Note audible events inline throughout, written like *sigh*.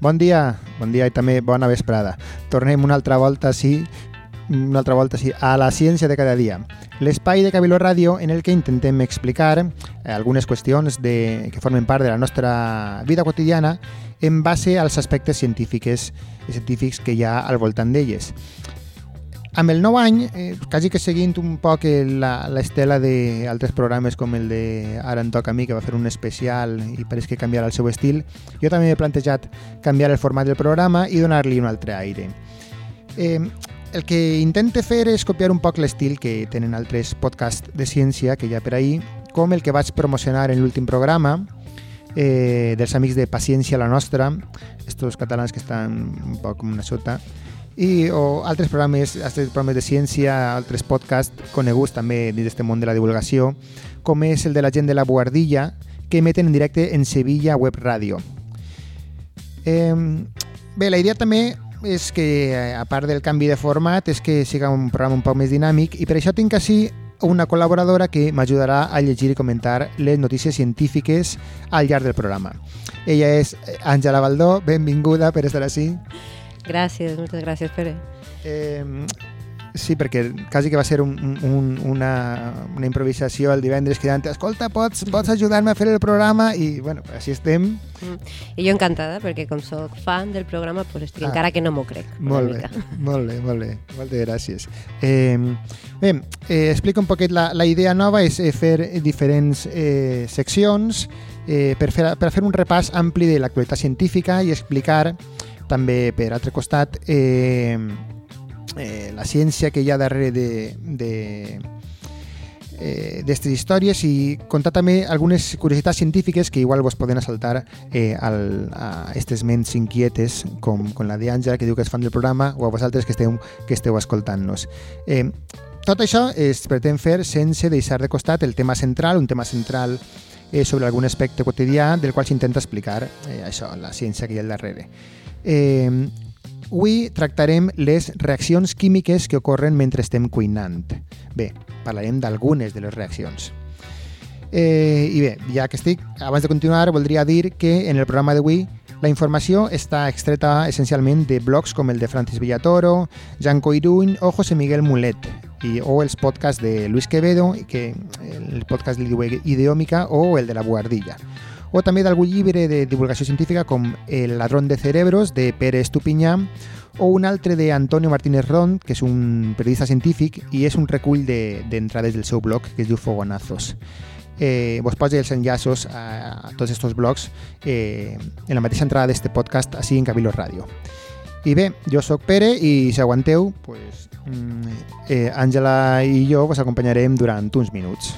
Bon dia, bon dia i també bona vesprada. Tornem una altra volta, sí, una altra volta, sí, a la ciència de cada dia. L'espai de Cabiló Ràdio en el que intentem explicar eh, algunes qüestions de, que formen part de la nostra vida quotidiana en base als aspectes científics, científics que hi ha al voltant d'elles. Amb el nou any, eh, quasi que seguint un poc l'estela d'altres programes com el de Ara en toca a mi, que va fer un especial i pareix que canviarà el seu estil, jo també he plantejat canviar el format del programa i donar-li un altre aire. Eh, el que intente fer és copiar un poc l'estil que tenen altres podcasts de ciència que hi ha per ahir, com el que vaig promocionar en l'últim programa, eh, dels amics de Paciència la Nostra, estos catalans que estan un poc una sota, i, o altres programes, altres programes de ciència, altres podcasts coneguts també dins d'aquest món de la divulgació, com és el de la gent de la Boardilla, que emeten en directe en Sevilla Web Radio. Eh, bé, la idea també és que, a part del canvi de format, és que siga un programa un poc més dinàmic i per això tinc així una col·laboradora que m'ajudarà a llegir i comentar les notícies científiques al llarg del programa. Ella és Àngela Baldó, benvinguda per estar així. Gràcies, moltes gràcies, Pere. Eh, sí, perquè quasi que va ser un, un, una, una improvisació el divendres cridant escolta, pots, pots ajudar-me a fer el programa? I, bueno, així estem. Mm. I jo encantada, perquè com sóc fan del programa, pues estic ah. encara que no m'ho crec. Molt bé, *laughs* molt bé, molt bé. Moltes gràcies. Eh, bé, eh, explica un poquet, la, la idea nova és eh, fer diferents eh, seccions eh, per, fer, per fer un repàs ampli de l'actualitat científica i explicar també, per altre costat, eh, eh, la ciència que hi ha darrere de, de d'aquestes eh, històries i contar també algunes curiositats científiques que igual vos poden assaltar eh, al, a aquestes ments inquietes com, com la d'Àngela que diu que és fan del programa o a vosaltres que esteu, que esteu escoltant-nos. Eh, tot això es pretén fer sense deixar de costat el tema central, un tema central eh, sobre algun aspecte quotidià del qual s'intenta explicar eh, això, la ciència que hi ha al darrere. Eh, avui tractarem les reaccions químiques que ocorren mentre estem cuinant. Bé, parlarem d'algunes de les reaccions. Eh, I bé, ja que estic, abans de continuar, voldria dir que en el programa d'avui la informació està extreta essencialment de blogs com el de Francis Villatoro, Jan Coiruny o José Miguel Mulet, i, o els podcasts de Luis Quevedo, que el podcast Ideòmica o el de la Guardilla o també d'algun llibre de divulgació científica com El ladrón de cerebros de Pere Estupinyà o un altre de Antonio Martínez Ron, que és un periodista científic i és un recull d'entrades de, del seu blog que es diu Fogonazos. Eh, vos poso els enllaços a, a tots aquests blogs eh, en la mateixa entrada d'aquest podcast així en Cabilo Ràdio. I bé, jo sóc Pere i si aguanteu, pues, mm, eh, Àngela i jo vos acompanyarem durant uns minuts.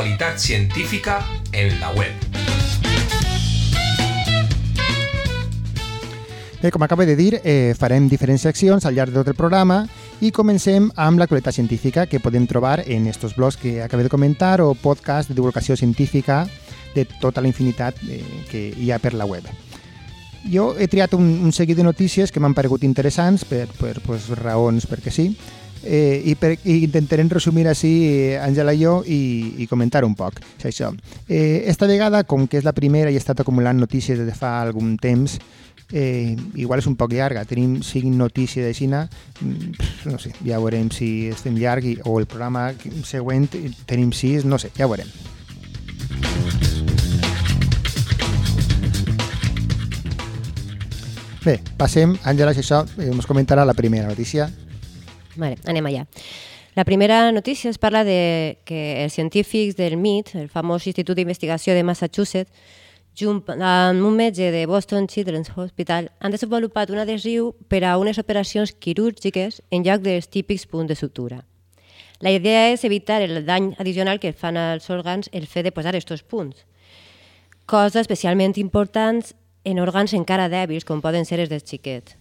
L'actualitat científica en la web. Bé, com acaba de dir, eh, farem diferents seccions al llarg de tot el programa i comencem amb l'actualitat científica que podem trobar en estos blogs que acabé de comentar o podcast de divulgació científica de tota la infinitat eh, que hi ha per la web. Jo he triat un, un seguit de notícies que m'han paregut interessants per, per pues, raons perquè sí, eh, i, per, i intentarem resumir així Àngela i jo i, i comentar un poc això. Eh, esta vegada, com que és la primera i he estat acumulant notícies des de fa algun temps, eh, igual és un poc llarga, tenim cinc notícies de Xina, mm, no sé, ja veurem si estem llarg i, o el programa següent tenim sis, no sé, ja veurem. Bé, passem, Àngela, si això eh, ens comentarà la primera notícia Vale, anem allà. La primera notícia es parla de que els científics del MIT, el famós Institut d'Investigació de Massachusetts, junt amb un metge de Boston Children's Hospital, han desenvolupat un adhesiu per a unes operacions quirúrgiques en lloc dels típics punts de sutura. La idea és evitar el dany addicional que fan als òrgans el fet de posar aquests punts. Cosa especialment important en òrgans encara dèbils, com poden ser els dels xiquets,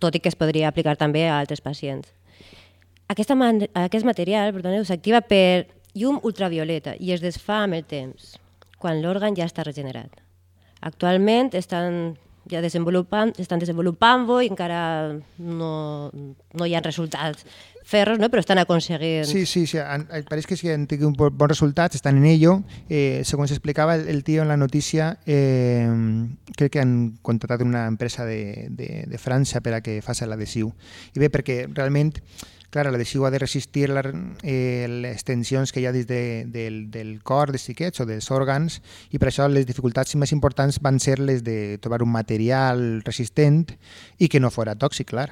tot i que es podria aplicar també a altres pacients. Aquesta man aquest material s'activa per llum ultravioleta i es desfà amb el temps, quan l'òrgan ja està regenerat. Actualment estan ja desenvolupant, estan desenvolupant-ho i encara no, no hi ha resultats ferros, no? però estan aconseguint... Sí, sí, sí. eh, parece que sí han tenido bu- bons resultats, están en ello. Eh, según se el, el tío en la noticia, eh, crec que han contratat una empresa de, de, de França per a que faci l'adhesiu. I bé, perquè realment, clar, l'adhesiu ha de resistir la, eh, les tensions que hi ha dins de, del, del cor dels xiquets o dels òrgans i per això les dificultats més importants van ser les de trobar un material resistent i que no fora tòxic, clar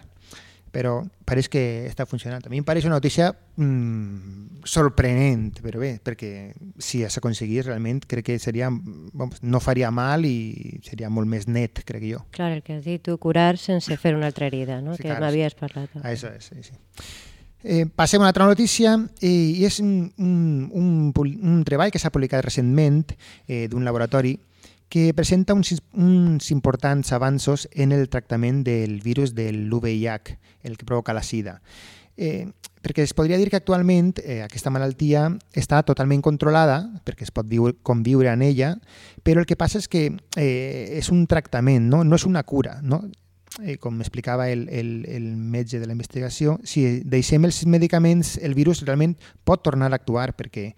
però pareix que està funcionant. A mi em pareix una notícia mm, sorprenent, però bé, perquè si s'aconseguís realment crec que seria, vamos, no faria mal i seria molt més net, crec jo. Clar, el que has dit tu, curar sense fer una altra herida, no? Sí, que clar, m'havies parlat. Ah, Això és, sí, sí. Eh, passem a una altra notícia eh, i és un, un, un, un treball que s'ha publicat recentment eh, d'un laboratori que presenta uns, uns importants avanços en el tractament del virus del VIH, el que provoca la sida. Eh, perquè es podria dir que actualment eh, aquesta malaltia està totalment controlada, perquè es pot viure, conviure en ella, però el que passa és que eh, és un tractament, no, no és una cura. No? Eh, com explicava el, el, el metge de la investigació, si deixem els medicaments, el virus realment pot tornar a actuar perquè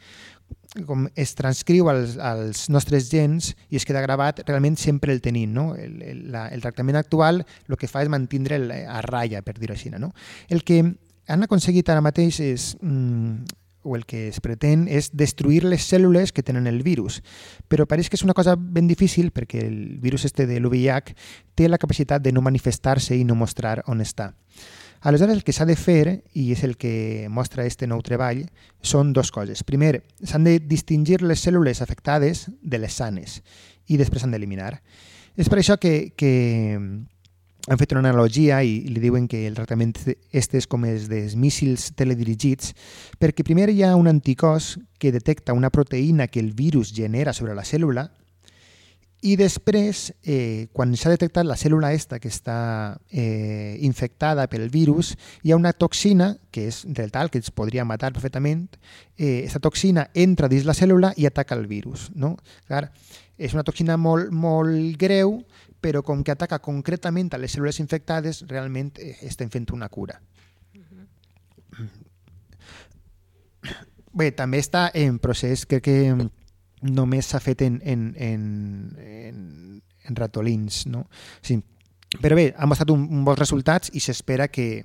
com es transcriu als, als nostres gens i es queda gravat, realment sempre el tenim. No? El, el, la, el tractament actual el que fa és mantindre'l a ratlla, per dir-ho així. No? El que han aconseguit ara mateix és mm, o el que es pretén és destruir les cèl·lules que tenen el virus. Però pareix que és una cosa ben difícil perquè el virus este de l'UVIH té la capacitat de no manifestar-se i no mostrar on està. Aleshores, el que s'ha de fer, i és el que mostra este nou treball, són dues coses. Primer, s'han de distingir les cèl·lules afectades de les sanes i després s'han d'eliminar. És per això que, que han fet una analogia i li diuen que el tractament este és com els dels míssils teledirigits, perquè primer hi ha un anticòs que detecta una proteïna que el virus genera sobre la cèl·lula i després, eh, quan s'ha detectat la cèl·lula esta que està eh, infectada pel virus, hi ha una toxina, que és del tal, que ens podria matar perfectament, eh, aquesta toxina entra dins la cèl·lula i ataca el virus. No? Clar, és una toxina molt, molt greu, però com que ataca concretament a les cèl·lules infectades, realment eh, estem fent una cura. Bé, també està en procés, crec que només s'ha fet en, en, en, en, en ratolins, no? Sí. Però bé, ha mostrat un, un bons resultats i s'espera que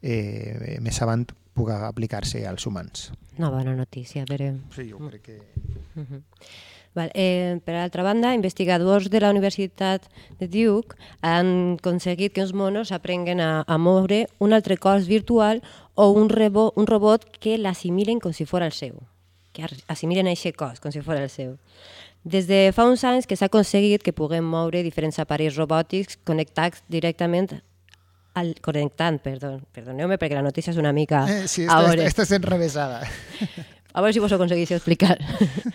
eh, més avant puga aplicar-se als humans. Una bona notícia, però... Sí, jo crec que... Uh -huh. Val, eh, per altra banda, investigadors de la Universitat de Duke han aconseguit que els monos aprenguen a, a moure un altre cos virtual o un, rebo, un robot que l'assimilen com si fos el seu, que assimilen aquest cos com si fos el seu. Des de fa uns anys que s'ha aconseguit que puguem moure diferents aparells robòtics connectats directament al, connectant, perdó, perdoneu-me perquè la notícia és una mica... Eh, sí, esta, esta, esta és enrevesada. A veure si vos ho aconseguís explicar.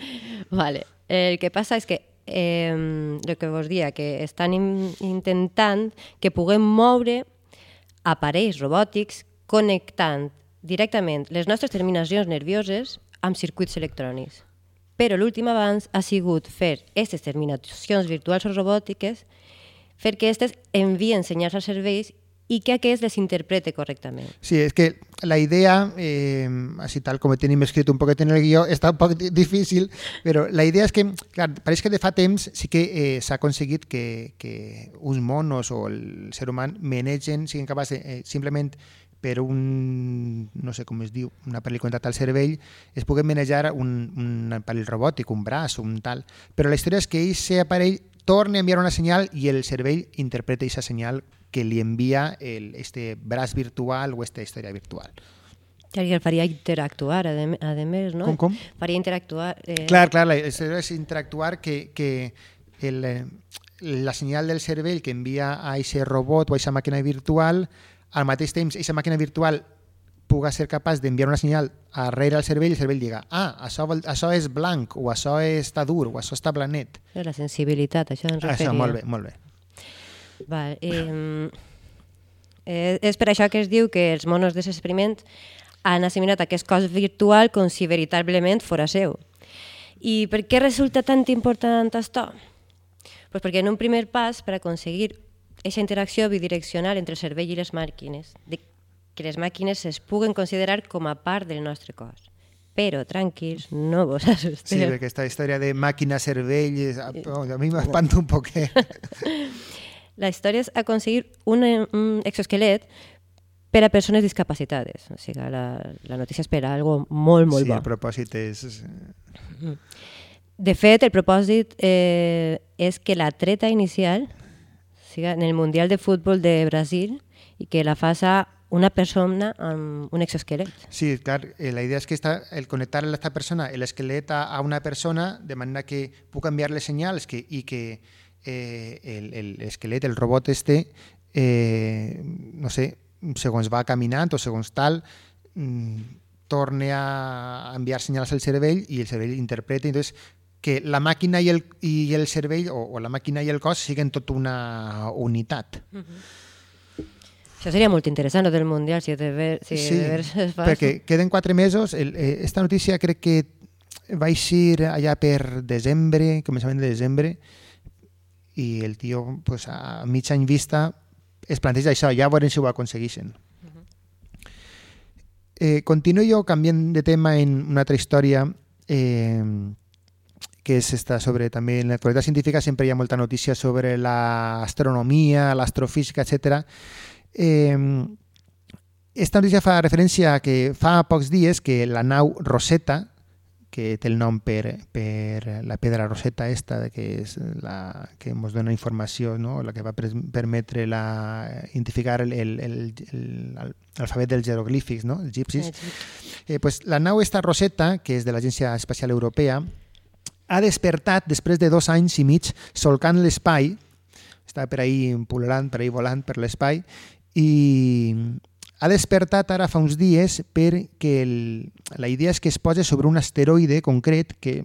*laughs* vale. El que passa és que eh, el que vos dia, que estan in, intentant que puguem moure aparells robòtics connectant directament les nostres terminacions nervioses amb circuits electrònics. Però l'últim avanç ha sigut fer aquestes terminacions virtuals o robòtiques fer que aquestes envien senyals als cervells i que aquest les interprete correctament. Sí, es que la idea, eh, así tal como tenim escrit un poquet en el guió, està un poc di- *laughs* difícil, però la idea és que, clar, pareix que de fa temps sí que eh, s'ha aconseguit que, que uns monos o el ser humà manegen, siguin capaços eh, simplement per un, no sé com es diu, un aparell connectat al cervell, es pugui manejar un, un aparell robòtic, un braç, un tal. Però la història és que aquest aparell torna a enviar una senyal i el cervell interpreta aquesta senyal que li envia el, este braç virtual o esta història virtual. Que el faria interactuar, a, més, no? Com, com? Faria interactuar... Eh, Clar, clar, és interactuar que, que el, eh, la senyal del cervell que envia a aquest robot o a aquesta màquina virtual, al mateix temps, aquesta màquina virtual puga ser capaç d'enviar una senyal arrere al cervell i el cervell diga ah, això, això és blanc, o això està dur, o això està planet. La sensibilitat, això ens referia. Això, molt bé, molt bé. Val, eh, eh, és per això que es diu que els monos d'aquest experiment han assimilat aquest cos virtual com si veritablement fora seu. I per què resulta tan important això? Pues perquè en un primer pas, per aconseguir aquesta interacció bidireccional entre el cervell i les màquines, de que les màquines es puguen considerar com a part del nostre cos. Però, tranquils, no vos assusteu. Sí, perquè aquesta història de màquina-cervell a, a mi m'espanta un poquet. *laughs* La història és aconseguir un, un exoesquelet per a persones discapacitades. O sigui, la, la notícia és per a algo molt, molt sí, bo. el propòsit és... De fet, el propòsit eh, és que la treta inicial siga en el Mundial de Futbol de Brasil i que la faça una persona amb un exoesquelet. Sí, clar, eh, la idea és que esta, el connectar a esta persona, el esquelet a, a una persona, de manera que puc enviar-le senyals que, i que eh, el, el esquelet, el robot este, eh, no sé, segons va caminant o segons tal, mm, torne a enviar senyals al cervell i el cervell interpreta. Entonces, que la màquina i el, i el cervell, o, o la màquina i el cos, siguen tot una unitat. Això seria molt interessant, del Mundial, si de ver, si sí, de ver *laughs* es fa. perquè queden quatre mesos. El, eh, esta notícia crec que va eixir allà per desembre, començament de desembre, i el tio, pues, a mig any vista, es planteja això, ja veurem si ho aconsegueixen. Eh, continuo jo canviant de tema en una altra història eh, que és esta sobre també en l'actualitat científica sempre hi ha molta notícia sobre l'astronomia, l'astrofísica, etc. Eh, esta notícia fa referència a que fa pocs dies que la nau Rosetta, que té el nom per, per la pedra Rosetta esta, que és la que ens dona informació, no? la que va permetre la, identificar l'alfabet dels jeroglífics, no? els egipcis. Eh, pues, la nau esta Rosetta, que és de l'Agència Espacial Europea, ha despertat després de dos anys i mig solcant l'espai, està per ahir pululant, per ahir volant per l'espai, i ha despertat ara fa uns dies perquè el, la idea és que es posa sobre un asteroide concret que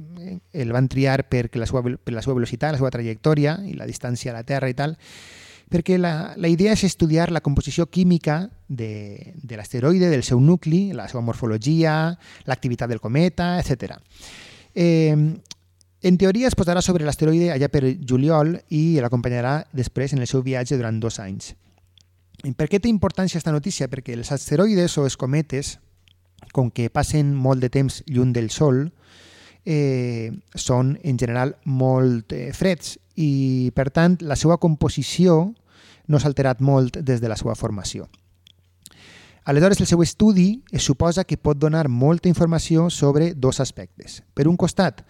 el van triar perquè la seva, per la seva velocitat, la seva trajectòria i la distància a la Terra i tal, perquè la, la idea és estudiar la composició química de, de l'asteroide, del seu nucli, la seva morfologia, l'activitat del cometa, etc. Eh, en teoria es posarà sobre l'asteroide allà per juliol i l'acompanyarà després en el seu viatge durant dos anys. Per què té importància aquesta notícia? Perquè els asteroides o els cometes, com que passen molt de temps lluny del Sol, eh, són en general molt eh, freds i, per tant, la seva composició no s'ha alterat molt des de la seva formació. Aleshores, el seu estudi es suposa que pot donar molta informació sobre dos aspectes. Per un costat,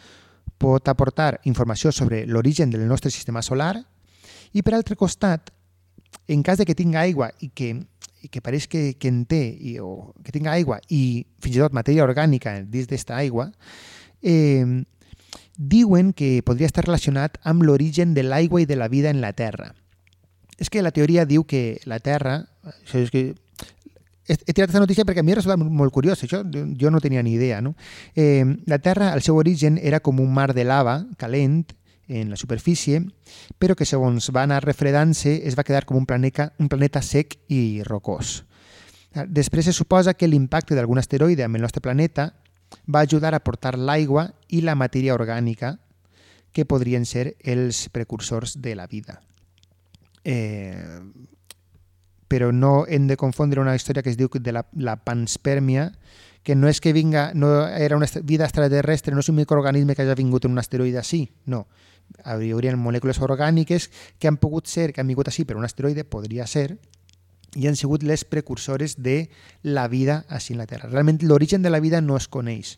pot aportar informació sobre l'origen del nostre sistema solar i, per altre costat, en cas de que tinga aigua i que, i que pareix que, que en té, i, o que tinga aigua i fins i tot matèria orgànica dins d'esta aigua, eh, diuen que podria estar relacionat amb l'origen de l'aigua i de la vida en la Terra. És que la teoria diu que la Terra... Això és que he tirat aquesta notícia perquè a mi resulta molt curiós, això jo no tenia ni idea. No? Eh, la Terra, al seu origen, era com un mar de lava calent en la superfície, però que segons va anar refredant-se es va quedar com un planeta, un planeta sec i rocós. Després se suposa que l'impacte d'algun asteroide amb el nostre planeta va ajudar a portar l'aigua i la matèria orgànica que podrien ser els precursors de la vida. Eh, però no hem de confondre una història que es diu de la, la panspermia, que no és que vinga, no era una vida extraterrestre, no és un microorganisme que hagi vingut en un asteroide així, no. Hi haurien molècules orgàniques que han pogut ser, que han vingut així per un asteroide, podria ser, i han sigut les precursores de la vida així en la Terra. Realment l'origen de la vida no es coneix,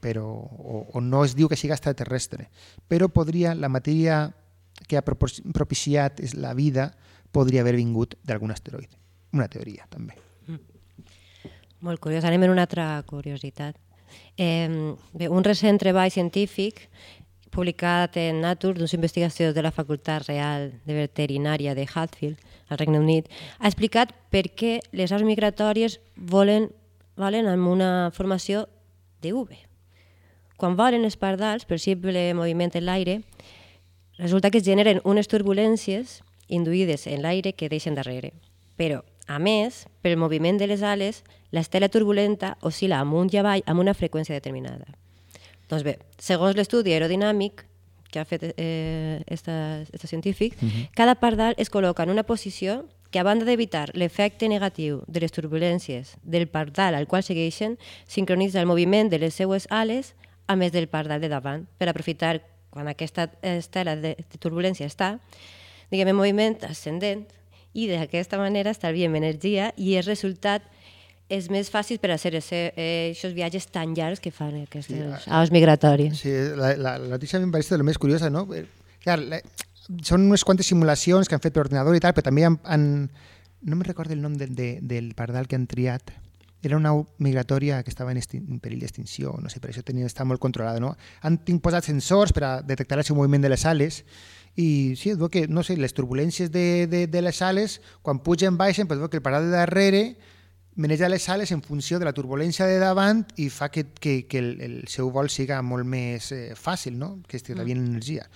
però, o, o no es diu que sigui extraterrestre, però podria, la matèria que ha propiciat la vida podria haver vingut d'algun asteroide. Una teoria, també. Molt curiós. Anem en una altra curiositat. Eh, bé, un recent treball científic publicat en Nature d'uns investigacions de la Facultat Real de Veterinària de Hatfield, al Regne Unit, ha explicat per què les aus migratòries volen volen amb una formació de V. Quan volen els pardals, per simple moviment en l'aire, resulta que es generen unes turbulències induïdes en l'aire que deixen darrere. Però, a més, pel moviment de les ales, l'estela turbulenta oscil·la amunt i avall amb una freqüència determinada. Doncs bé, segons l'estudi aerodinàmic que ha fet eh, esta, esta científic, uh -huh. cada pardal es col·loca en una posició que a banda d'evitar l'efecte negatiu de les turbulències del pardal al qual segueixen, sincronitza el moviment de les seues ales a més del pardal de davant, per aprofitar quan aquesta estela de, de turbulència està, diguem, en moviment ascendent, i d'aquesta manera estalviem energia i el resultat és més fàcil per a fer aquests viatges tan llargs que fan aquests sí, aus migratoris. Sí, la, la, la notícia a mi em pareix el més curiosa, no? Eh, clar, la, són unes quantes simulacions que han fet per ordinador i tal, però també han, han no me recordo el nom de, de, del pardal que han triat, era una au migratòria que estava en, en perill d'extinció, no sé, per això tenia, estava molt controlada, no? Han posat sensors per a detectar el seu moviment de les ales i sí, es veu que, no sé, les turbulències de, de, de les ales, quan pugen, baixen, però es veu que el pardal de darrere maneja les ales en funció de la turbulència de davant i fa que, que, que el, el seu vol siga molt més eh, fàcil, no? que estirà mm. l'energia.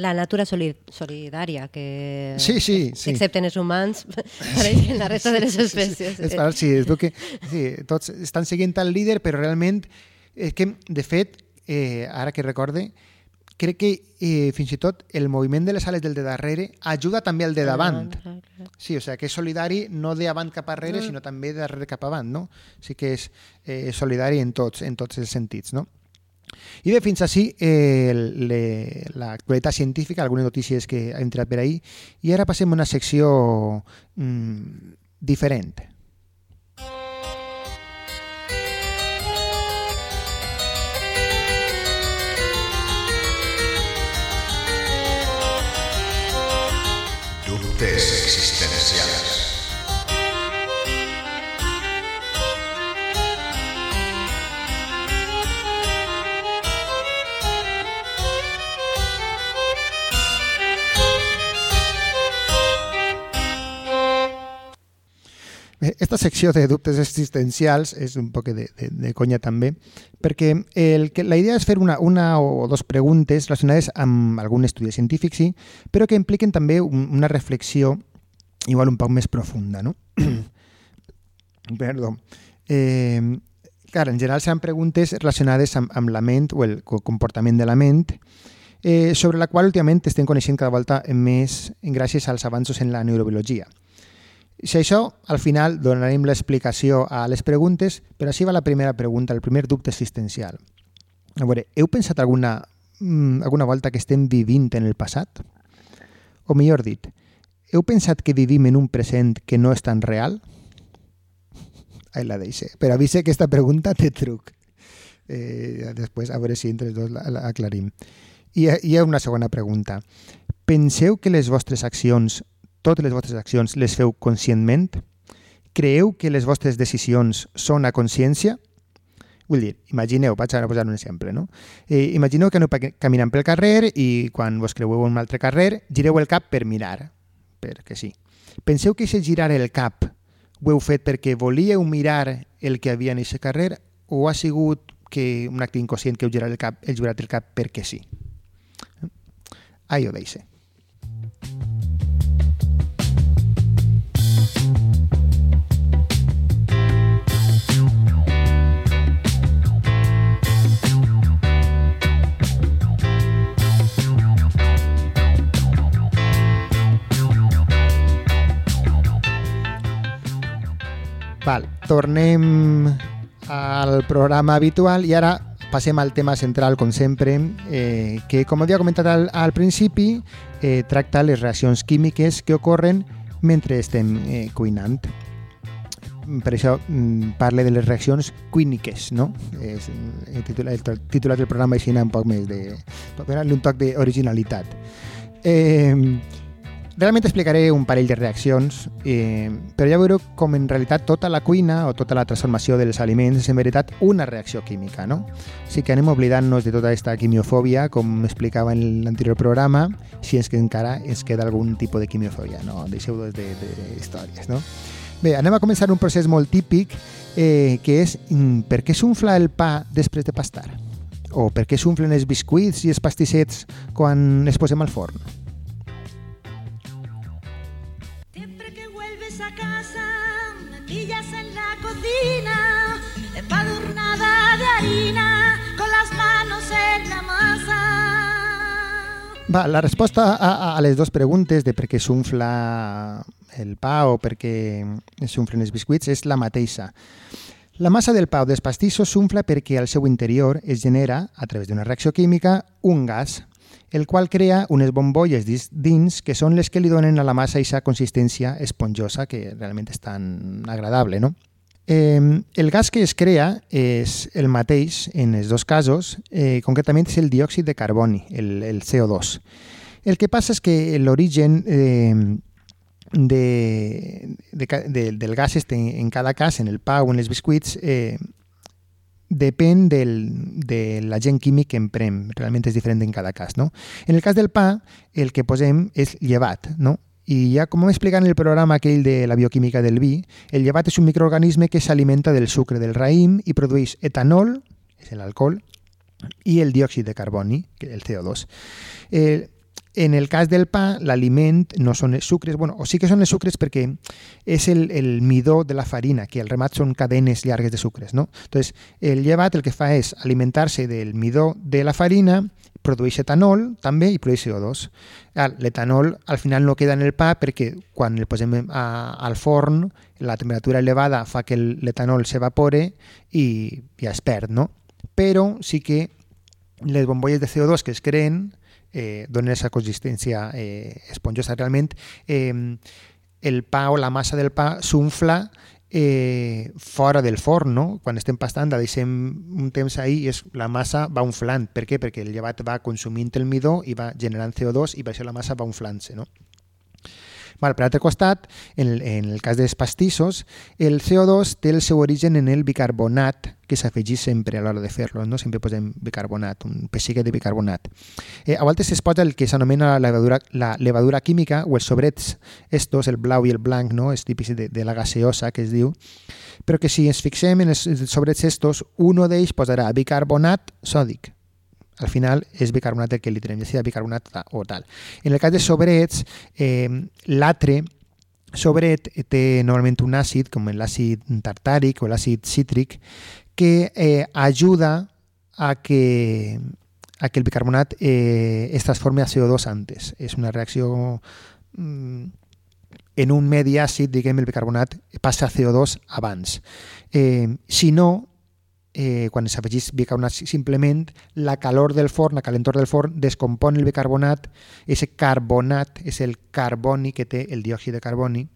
La natura solidària, que sí, sí, sí. excepte en els humans, *laughs* en la resta de les espècies. Sí, sí, sí, és que sí, tots estan seguint el líder, però realment és que, de fet, eh, ara que recorde, crec que eh, fins i tot el moviment de les ales del de darrere ajuda també al de davant. Sí, o sigui, que és solidari no de avant cap arrere, sinó també de darrere cap avant, no? Sí que és eh, solidari en tots, en tots els sentits, no? I bé, fins així eh, l'actualitat científica, algunes notícies que hem entrat per ahir, i ara passem a una secció mm, diferent. Dubtes Esta secció de dubtes existencials és un poc de, de, de conya també, perquè el que, la idea és fer una, una o dos preguntes relacionades amb algun estudi científic, sí, però que impliquen també un, una reflexió igual un poc més profunda, no? *coughs* Perdó. Eh, clar, en general seran preguntes relacionades amb, amb la ment o el comportament de la ment, eh, sobre la qual últimament estem coneixent cada volta més gràcies als avanços en la neurobiologia. Si això, al final donarem l'explicació a les preguntes, però així va la primera pregunta, el primer dubte existencial. A veure, heu pensat alguna, mm, alguna volta que estem vivint en el passat? O millor dit, heu pensat que vivim en un present que no és tan real? Ahí la deixe. Però avise que aquesta pregunta té truc. Eh, després, a veure si entre els dos l'aclarim. I hi ha una segona pregunta. Penseu que les vostres accions totes les vostres accions les feu conscientment? Creieu que les vostres decisions són a consciència? Vull dir, imagineu, vaig a posar un exemple, no? Eh, imagineu que aneu caminant pel carrer i quan vos creueu un altre carrer gireu el cap per mirar, perquè sí. Penseu que si girar el cap ho heu fet perquè volíeu mirar el que havia en aquest carrer o ha sigut que un acte inconscient que heu girat el cap, heu girat el cap perquè sí? Ahí ho deixe. Tornem al programa habitual i ara passem al tema central, com sempre, eh, que, com havia comentat al, al principi, eh, tracta les reaccions químiques que ocorren mentre estem eh, cuinant. Per això mm, parle de les reaccions químiques, no? És el, títol, el titulat del programa així un poc més de... donar-li un toc d'originalitat. Eh, Realment explicaré un parell de reaccions, eh, però ja veureu com en realitat tota la cuina o tota la transformació dels aliments és en veritat una reacció química, no? Així que anem oblidant-nos de tota aquesta quimiofòbia, com explicava en l'anterior programa, si és que encara ens queda algun tipus de quimiofòbia, no? Deixeu de, de, històries, no? Bé, anem a començar un procés molt típic eh, que és mm, per què s'unfla el pa després de pastar? O per què s'unflen els biscuits i els pastissets quan es posem al forn? Va, la resposta a, a les dues preguntes de per què s'unfla el pa o per què s'unflen els biscuits és la mateixa. La massa del pa o dels pastissos s'unfla perquè al seu interior es genera, a través d'una reacció química, un gas, el qual crea unes bombolles dins que són les que li donen a la massa aquesta consistència esponjosa que realment és tan agradable, no? Eh, el gas que es crea és el mateix en els dos casos, eh, concretament és el diòxid de carboni, el, el CO2. El que passa és que l'origen eh, de, de, de, del gas este en cada cas, en el pa o en els biscuits, eh, depèn del, de l'agent químic que emprem. Realment és diferent en cada cas. No? En el cas del pa, el que posem és llevat, no? I ja, com vam explicar en el programa aquell de la bioquímica del vi, el llevat és un microorganisme que s'alimenta del sucre del raïm i produeix etanol, és l'alcohol, i el diòxid de carboni, el CO2. Eh, en el cas del pa, l'aliment no són els sucres, bueno, o sí que són els sucres perquè és el, el midó de la farina, que al remat són cadenes llargues de sucres, no? Entonces, el llevat el que fa és alimentar-se del midó de la farina, produeix etanol també i produeix CO2. Clar, L'etanol al final no queda en el pa perquè quan el posem al forn la temperatura elevada fa que l'etanol s'evapore i ja es perd, no? Però sí que les bombolles de CO2 que es creen eh, donen aquesta eh, esponjosa. Realment eh, el pa o la massa del pa s'unfla eh, fora del forn, no? Quan estem pastant, la deixem un temps ahí i és, la massa va unflant. Per què? Perquè el llevat va consumint el midó i va generant CO2 i per això la massa va unflant-se, no? Val, per altre costat, en en el cas dels pastissos, el CO2 té el seu origen en el bicarbonat que s'afegeix sempre a l'hora de fer-lo, no? Sempre posem bicarbonat, un pessique de bicarbonat. Eh, a vegades es posa el que s'anomena la levadura, la levadura química o els sobrets, estos, el blau i el blanc, no? És típic de, de la gaseosa que es diu, però que si ens fixem en els sobrets estos, un d'ells posarà bicarbonat sòdic, al final és bicarbonat el que li tenim, ja sigui bicarbonat o tal. En el cas de sobrets, eh, l'altre sobret té normalment un àcid, com l'àcid tartàric o l'àcid cítric, que eh, ajuda a que, el bicarbonat eh, es transforme a CO2 antes. És una reacció mm, en un medi àcid, diguem, el bicarbonat passa a CO2 abans. Eh, si no, eh, quan s'afegeix bicarbonat simplement la calor del forn, la calentor del forn descompon el bicarbonat, ese carbonat és el carboni que té el diòxid de carboni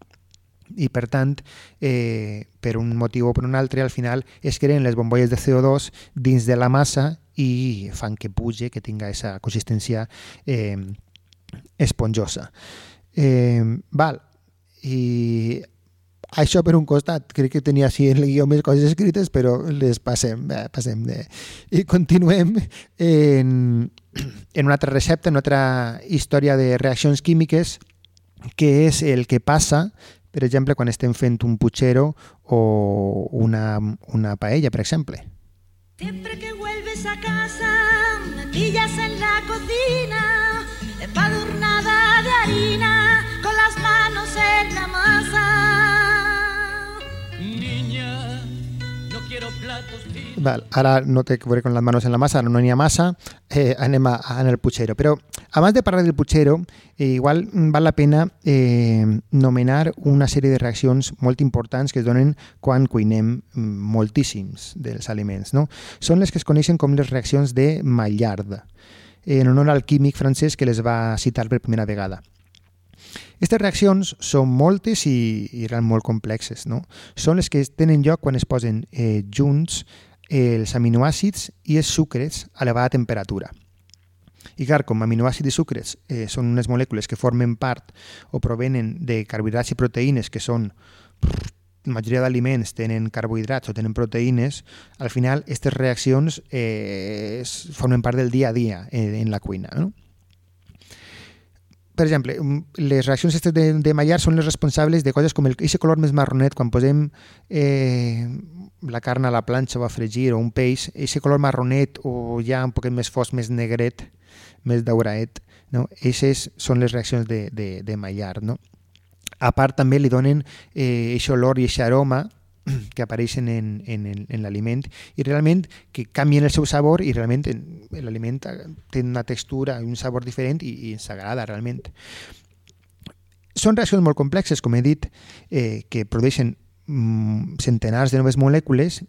i per tant, eh, per un motiu o per un altre, al final es creen les bombolles de CO2 dins de la massa i fan que puge, que tinga aquesta consistència eh, esponjosa. Eh, val, i això per un costat, crec que tenia així en el guió més coses escrites, però les passem, eh, passem de... I continuem en, en una altra recepta, en una altra història de reaccions químiques, que és el que passa, per exemple, quan estem fent un puchero o una, una paella, per exemple. Siempre que vuelves a casa, me pillas en la cocina, empadurnada de harina, ara no té que veure con les manos en la massa, no n'hi ha massa, eh, anem a, a, en el puchero. Però abans de parlar del puchero, eh, igual val la pena eh, nomenar una sèrie de reaccions molt importants que es donen quan cuinem mm, moltíssims dels aliments. No? Són les que es coneixen com les reaccions de Maillard, en honor al químic francès que les va citar per primera vegada. Aquestes reaccions són moltes i, i eren molt complexes. No? Són les que tenen lloc quan es posen eh, junts els aminoàcids i els sucres a elevada temperatura. I clar, com aminoàcids i sucres eh, són unes molècules que formen part o provenen de carbohidrats i proteïnes que són la majoria d'aliments tenen carbohidrats o tenen proteïnes, al final aquestes reaccions eh, formen part del dia a dia eh, en la cuina. No? per exemple, mm, les reaccions de, de Maillard són les responsables de coses com el, aquest color més marronet quan posem eh, la carn a la planxa o a fregir o un peix, aquest color marronet o ja un poquet més fosc, més negret, més dauraet, no? Aquestes són les reaccions de, de, de Maillard, no? A part també li donen eh, aquest olor i aquest aroma *clears throat* que apareixen en, en, en, en l'aliment i realment que canvien el seu sabor i realment l'aliment té una textura i un sabor diferent i, i ens agrada realment. Són reaccions molt complexes, com he dit, eh, que produeixen centenars de noves molècules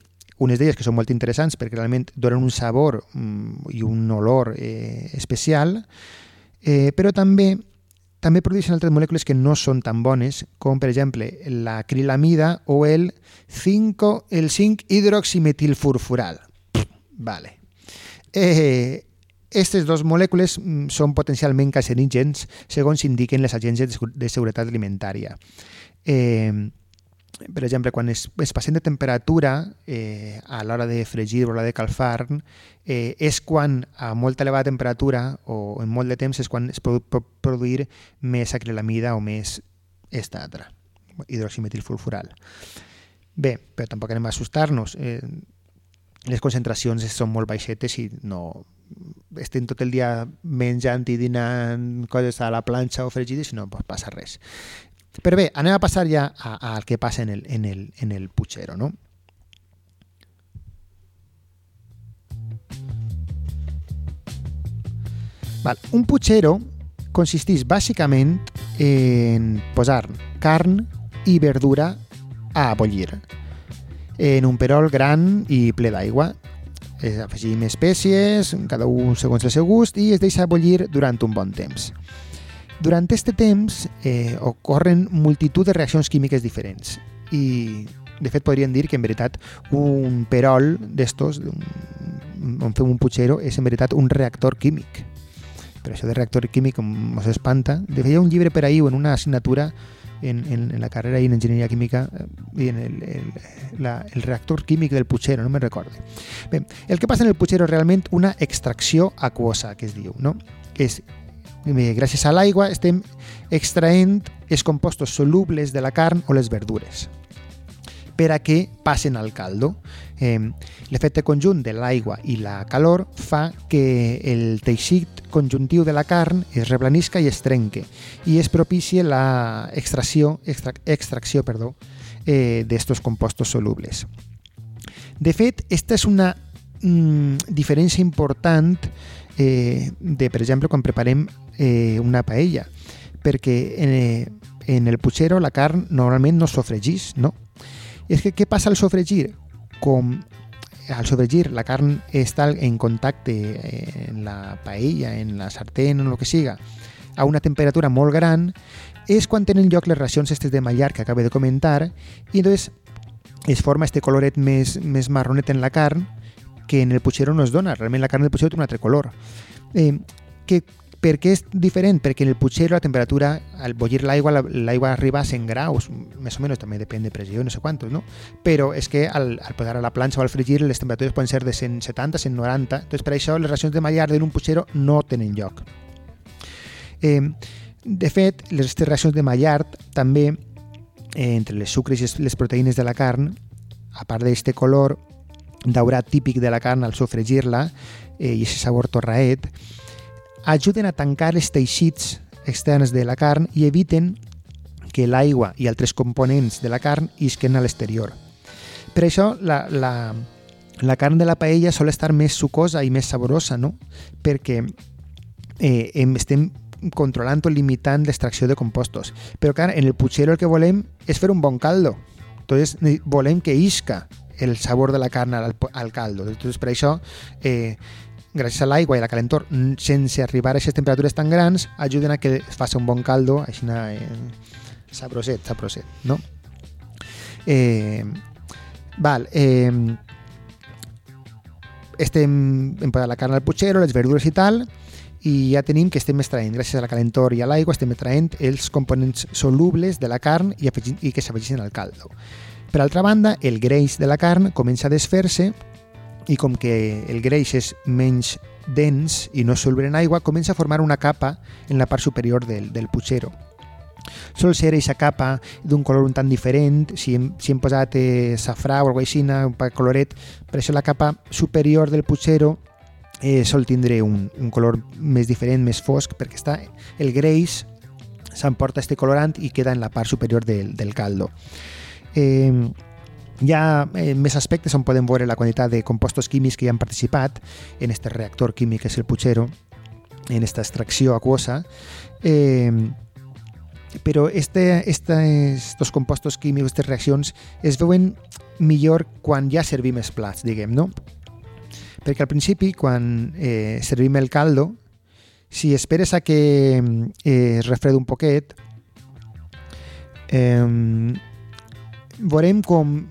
unes d'elles que són molt interessants perquè realment donen un sabor mm, i un olor eh, especial, eh, però també també produeixen altres molècules que no són tan bones, com per exemple l'acrilamida o el 5 el 5 hidroximetilfurfural. Vale. Eh, aquestes dues molècules mm, són potencialment cancerígens segons indiquen les agències de seguretat alimentària. Eh, per exemple, quan es, es passen de temperatura eh, a l'hora de fregir o a l'hora de calfar, eh, és quan a molt elevada temperatura o en molt de temps és quan es pot produir més acrilamida o més esta altra, hidroximetilfulfural. Bé, però tampoc anem a assustar-nos. Eh, les concentracions són molt baixetes i no estem tot el dia menjant i dinant coses a la planxa o fregides i no passa res. Però bé, anem a passar ja al que passa en el, en el, en el Puigero, no? Val. Un Puigero consisteix bàsicament en posar carn i verdura a bollir en un perol gran i ple d'aigua. Afegim espècies, cada un segons el seu gust, i es deixa bollir durant un bon temps. Durant aquest temps eh, ocorren multitud de reaccions químiques diferents i de fet podríem dir que en veritat un perol d'estos on fem un putxero és en veritat un reactor químic però això de reactor químic ens espanta de fet hi ha un llibre per ahir o en una assignatura en, en, en la carrera i en enginyeria química i en el, el, la, el reactor químic del putxero, no me'n recordo. Bé, el que passa en el putxero és realment una extracció aquosa, que es diu, no? És gràcies a l'aigua estem extraent els compostos solubles de la carn o les verdures per a que passen al caldo. Eh, L'efecte conjunt de l'aigua i la calor fa que el teixit conjuntiu de la carn es replanisca i es trenque i es propicia la extracció, extra, extracció perdó, eh, d'estos compostos solubles. De fet, esta és una mm, diferència important eh, de, per exemple, quan preparem eh, una paella, perquè en, eh, el puchero la carn normalment no sofregís, no? I és que què passa al sofregir? Com al sofregir la carn està en contacte eh, en la paella, en la sartén, en el que siga, a una temperatura molt gran, és quan tenen lloc les racions estes de mallar que acabo de comentar, i entonces es forma este coloret més, més marronet en la carn que en el puchero no es dona. Realment la carn del puchero té un altre color. Eh, que per què és diferent? Perquè en el Puigero la temperatura, al bollir l'aigua, l'aigua arriba a 100 graus, més o menys, també depèn de pressió, no sé quantos, no? Però és que al, al posar a la planxa o al fregir les temperatures poden ser de 170, 190, doncs per això les racions de mallar d'un Puigero no tenen lloc. Eh, de fet, les reaccions de Maillard també, eh, entre les sucres i les proteïnes de la carn, a part d'aquest color daurat típic de la carn al sofregir-la eh, i aquest sabor torraet, ajuden a tancar els teixits externs de la carn i eviten que l'aigua i altres components de la carn isquen a l'exterior. Per això la, la, la carn de la paella sol estar més sucosa i més saborosa, no? perquè eh, estem controlant o limitant l'extracció de compostos. Però clar, en el puchero el que volem és fer un bon caldo. Entonces volem que isca el sabor de la carn al, al caldo. Entonces, per això eh, gràcies a l'aigua i la calentor, sense arribar a aquestes temperatures tan grans, ajuden a que es faci un bon caldo, així eh, sabroset, sabroset, no? Eh, val, eh, estem hem posat la carn al putxero, les verdures i tal, i ja tenim que estem extraient, gràcies a la calentor i a l'aigua, estem extraient els components solubles de la carn i, i que s'afegeixen al caldo. Per altra banda, el greix de la carn comença a desfer-se i com que el greix és menys dens i no és en aigua, comença a formar una capa en la part superior del, del putxero. sol ser aquesta capa d'un color un tant diferent, si hem, si hem posat eh, safrà o alguna cosa així, un coloret, per això la capa superior del putxero eh, sol tindre un, un color més diferent, més fosc, perquè està el greix s'emporta este colorant i queda en la part superior del, del caldo. Eh, hi ha eh, més aspectes on podem veure la quantitat de compostos químics que hi han participat en este reactor químic que és el putxero, en esta extracció aquosa, eh, però este, este, compostos químics, aquestes reaccions, es veuen millor quan ja servim els plats, diguem, no? Perquè al principi, quan eh, servim el caldo, si esperes a que eh, es refredi un poquet, eh, veurem com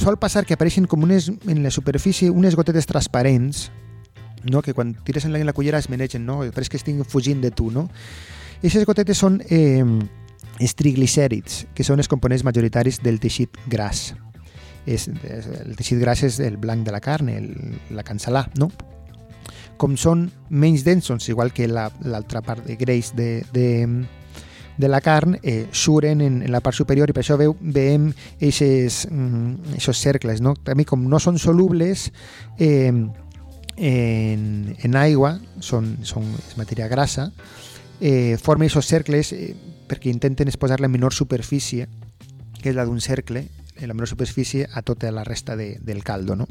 sol passar que apareixen com unes, en la superfície unes gotetes transparents no? que quan tires en la, en la cullera es menegen, no? pareix que estiguin fugint de tu. No? I aquestes gotetes són eh, els triglicèrids, que són els components majoritaris del teixit gras. És, és, el teixit gras és el blanc de la carn, el, la cansalà, no? Com són menys densos, igual que l'altra la, part de greix de, de, de la carn, eh, suren en, en la part superior i per això veu, veiem aquests mm, cercles. No? També com no són solubles, eh, en, en aigua, són, són, és matèria grassa, eh, formen aquests cercles eh, perquè intenten exposar la menor superfície, que és la d'un cercle, la menor superfície a tota la resta de, del caldo. No?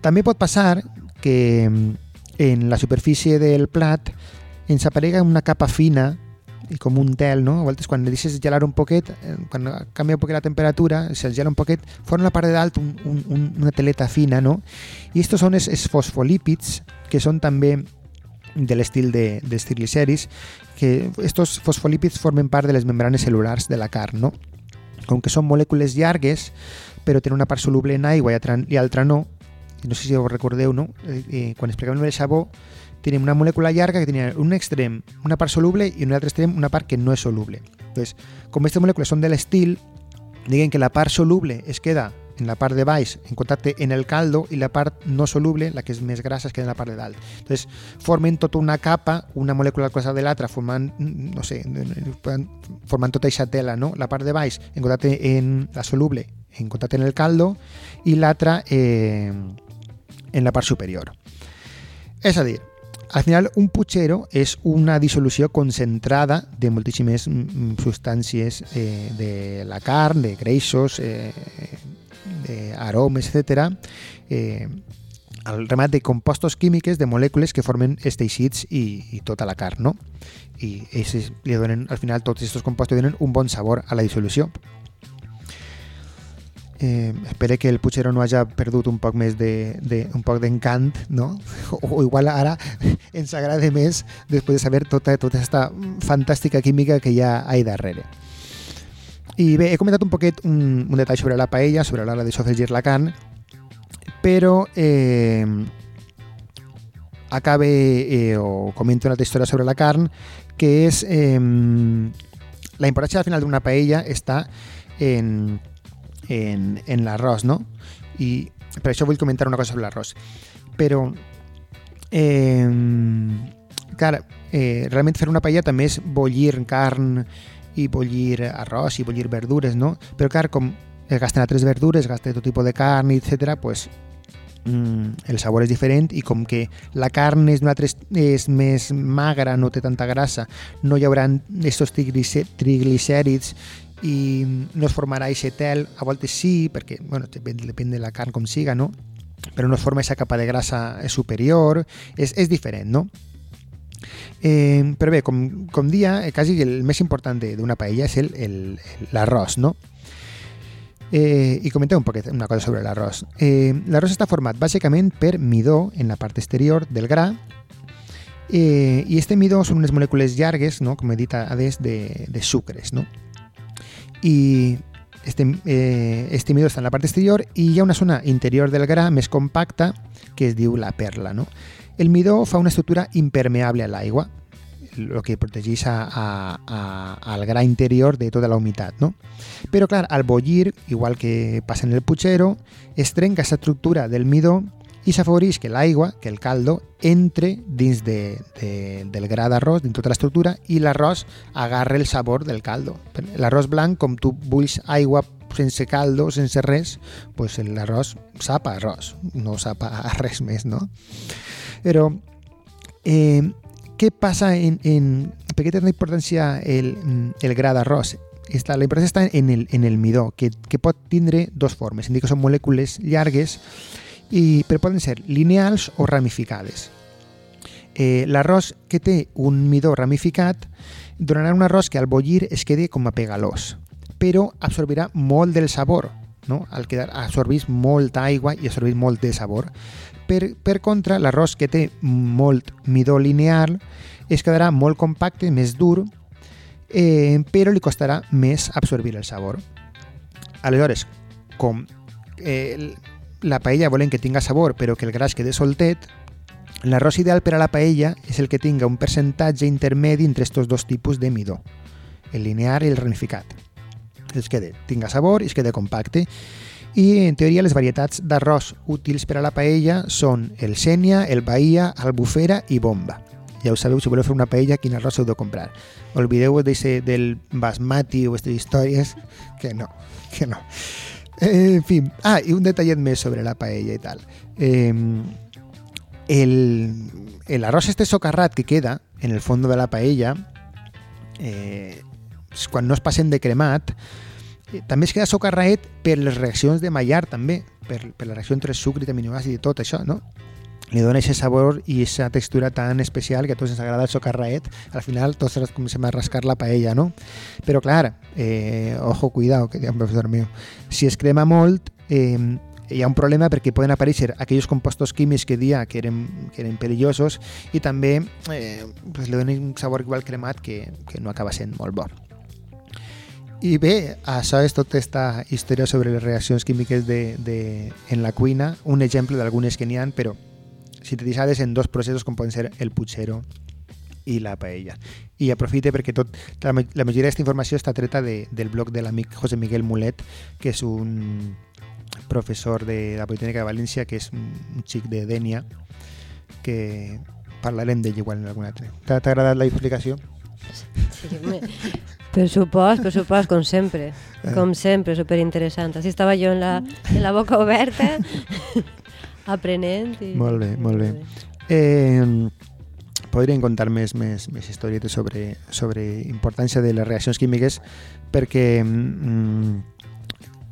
També pot passar que en la superfície del plat ens aparega una capa fina i com un tel, no? A voltes quan li deixes gelar un poquet, eh, quan canvia un poquet la temperatura, se'ls gela un poquet, forma la part de dalt un, un, un, una teleta fina, no? I estos són els, els fosfolípids, que són també de l'estil de, dels triglicèrids, que estos fosfolípids formen part de les membranes cel·lulars de la carn, no? Com que són molècules llargues, però tenen una part soluble en aigua i altra, i altra no, no sé si ho recordeu, no? Eh, eh, quan explicàvem el xabó, tenim una molècula llarga que tenia un extrem, una part soluble i en un altre extrem una part que no és soluble. Entonces, com aquestes molècules són de l'estil, diguen que la part soluble es queda en la part de baix en contacte en el caldo i la part no soluble, la que és més grassa, es queda en la part de dalt. Entonces, formen tota una capa, una molècula cosa de l'altra, formant, no sé, formant tota aquesta tela, no? La part de baix en contacte en la soluble, en contacte en el caldo, i l'altra eh, en la part superior. És a dir, al final, un putxero és una dissolució concentrada de moltíssimes mm, mm, substàncies eh, de la carn, de greixos, eh, de aromes, etc. Eh, el remat de compostos químics de molècules que formen els teixits i, i tota la carn, no? I donen, al final, tots aquests compostos donen un bon sabor a la dissolució. Eh, espero que el Puigceró no hagi perdut un poc més de, de un poc d'encant, no? O, *laughs* o igual ara *laughs* ens agrada més després de saber tota, tota aquesta fantàstica química que hi ha ahí darrere. I he comentat un poquet un, un sobre la paella, sobre l'hora de sofregir la carn, però eh, acabe eh, o comento una altra història sobre la carn, que és eh, la importància al final d'una paella està en en, en l'arròs, no? I per això vull comentar una cosa sobre l'arròs. Però, eh, clar, eh, realment fer una paella també és bollir carn i bollir arròs i bollir verdures, no? Però, clar, com es gasten altres verdures, es gasta tot tipus de carn, etc., pues, mm, el sabor és diferent i com que la carn és, altre, és més magra, no té tanta grassa, no hi haurà aquests triglicèrids i no es formarà aquest tel, a voltes sí, perquè bueno, depèn, de la carn com siga, no? però no es forma aquesta capa de grassa superior, és, és diferent, no? Eh, però bé, com, com dia, eh, quasi el més important d'una paella és l'arròs, no? Eh, I comenteu un poquet una cosa sobre l'arròs. Eh, l'arròs està format bàsicament per midó en la part exterior del gra eh, i este midó són unes molècules llargues, no? com he dit a des, de, de sucres, no? I este, eh, este en la part exterior hi ha una zona interior del gra més compacta que es diu la perla. No? El midó fa una estructura impermeable a l'aigua, el que protegeix a, al gra interior de tota la humitat. No? Però, clar, al bollir, igual que passa en el putxero, es aquesta estructura del midó i s'afavoreix que l'aigua, que el caldo, entre dins de, de, del gra d'arròs, dins tota l'estructura, i l'arròs agarra el sabor del caldo. L'arròs blanc, com tu bulls aigua sense caldo, sense res, pues l'arròs sap a arròs, no sap a res més, no? Però, eh, què passa en, en... Per què té importància el, el gra d'arròs? Està, la importància està en el, en el midó, que, que pot tindre dues formes. Indica que són molècules llargues, i, però poden ser lineals o ramificades. Eh, L'arròs que té un midó ramificat donarà un arròs que al bollir es quedi com a pegalós, però absorbirà molt del sabor, no? al quedar absorbís molta aigua i absorbís molt de sabor. Per, per contra, l'arròs que té molt midó lineal es quedarà molt compacte, més dur, eh, però li costarà més absorbir el sabor. Aleshores, com eh, la paella volen que tinga sabor però que el gra es quede soltet, l'arròs ideal per a la paella és el que tinga un percentatge intermedi entre estos dos tipus de midó, el linear i el ramificat. Es quede, tinga sabor i es quede compacte. I, en teoria, les varietats d'arròs útils per a la paella són el sènia, el bahia, albufera i bomba. Ja ho sabeu, si voleu fer una paella, quin arròs heu de comprar. Olvideu del basmati o aquestes històries, que no, que no. En fi, ah, i un detallet més sobre la paella i tal. Eh, el, arròs este socarrat que queda en el fons de la paella, eh, quan no es passen de cremat, eh, també es queda socarraet per les reaccions de Maillard també, per, per la reacció entre sucre i aminoàcid i tot això, no? Li dona ese sabor i esa textura tan especial que a tots ens agrada el socarraet. Al final tots comencem a rascar la paella, no? Però clar, eh, ojo, cuidado, que deia un professor meu, si es crema molt, eh, ha un problema perquè poden aparèixer aquells compostos químics que dia que eren, que eren perillosos i també eh, pues, li donen un sabor igual cremat que, que no acaba sent molt bo. I bé, això és tota aquesta història sobre les reaccions químiques de, de, en la cuina, un exemple d'algunes que n'hi ha, però sintetitzades en dos processos com poden ser el puchero i la paella. I aprofite perquè tot, la, la majoria d'aquesta informació està treta de, del blog de l'amic José Miguel Mulet, que és un professor de la Politécnica de València, que és un xic de Dènia, que parlarem d'ell igual en alguna altra. T'ha agradat la explicació? Sí, me... Per supost, per supost, com sempre. Com sempre, superinteressant. Així estava jo en la, en la boca oberta *laughs* aprenent. I... Molt bé, molt bé. Eh, podríem contar més, més, més historietes sobre, sobre importància de les reaccions químiques perquè mm,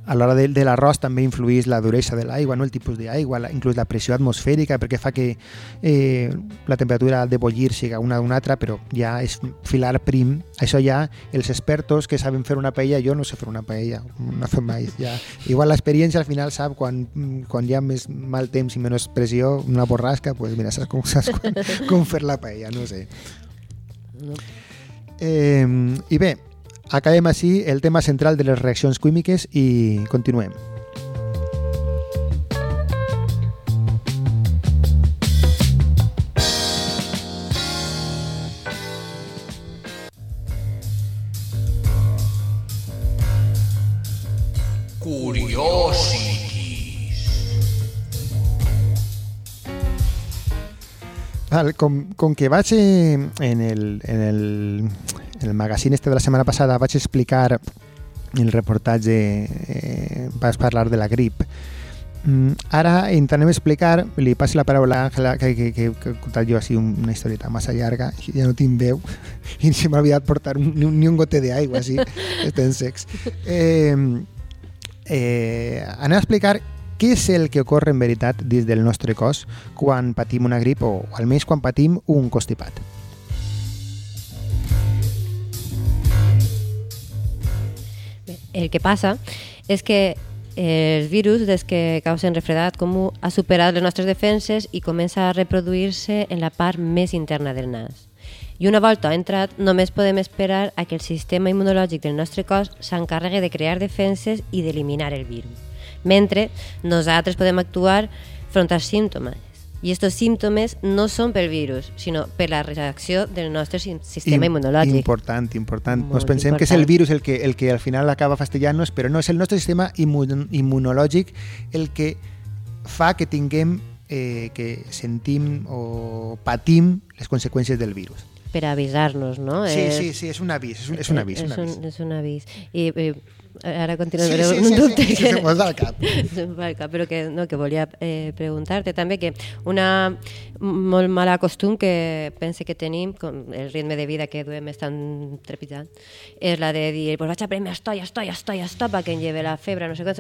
a l'hora de, de l'arròs també influís la duresa de l'aigua, no? el tipus d'aigua, inclús la pressió atmosfèrica, perquè fa que eh, la temperatura de bollir siga una d'una altra, però ja és filar prim. Això ja els expertos que saben fer una paella, jo no sé fer una paella, no fem mai. Ja. Igual l'experiència al final sap quan, quan hi ha més mal temps i menys pressió, una borrasca, pues mira, saps com, saps com, com fer la paella, no sé. Eh, I bé, Acabem així el tema central de les reaccions químiques i continuem. Val, com, com que vaig eh, en el, en el en el magazine este de la setmana passada vaig explicar el reportatge, eh, vas parlar de la grip. Mm, ara intentarem explicar, li passo la paraula a Àngela, que, que, que, que he contat jo així una historieta massa llarga, i ja no tinc veu, *laughs* i se m'ha oblidat portar ni, un, ni un gote d'aigua, així, *laughs* estem secs. Eh, eh, anem a explicar què és el que ocorre en veritat dins del nostre cos quan patim una grip o almenys quan patim un constipat. El que passa és que els virus, des que causen refredat comú, ha superat les nostres defenses i comença a reproduir-se en la part més interna del nas. I una volta entrat, només podem esperar a que el sistema immunològic del nostre cos s'encarregui de crear defenses i d'eliminar el virus. Mentre nosaltres podem actuar front als símptomes i aquests símptomes no són pel virus, sinó per la reacció del nostre sistema Im immunològic. Important, important. Molt Nos pensem important. que és el virus el que, el que al final acaba fastidiant-nos, però no, és el nostre sistema immun immunològic el que fa que tinguem eh, que sentim o patim les conseqüències del virus. Per avisar-nos, no? Sí, És- sí, sí, és un avís, és un, és un avís. És un avís. un, és un avís. I, i ara Sí, continuaré sí, un sí, dubte sí, sí, que... va al cap. *laughs* Al cap, però que, no, que volia eh, preguntar-te també que una molt mala costum que pense que tenim, com el ritme de vida que duem és tan trepidant, és la de dir, pues vaig a prendre estoy, estoy, estoy, estoy, perquè em lleve la febre, no sé què.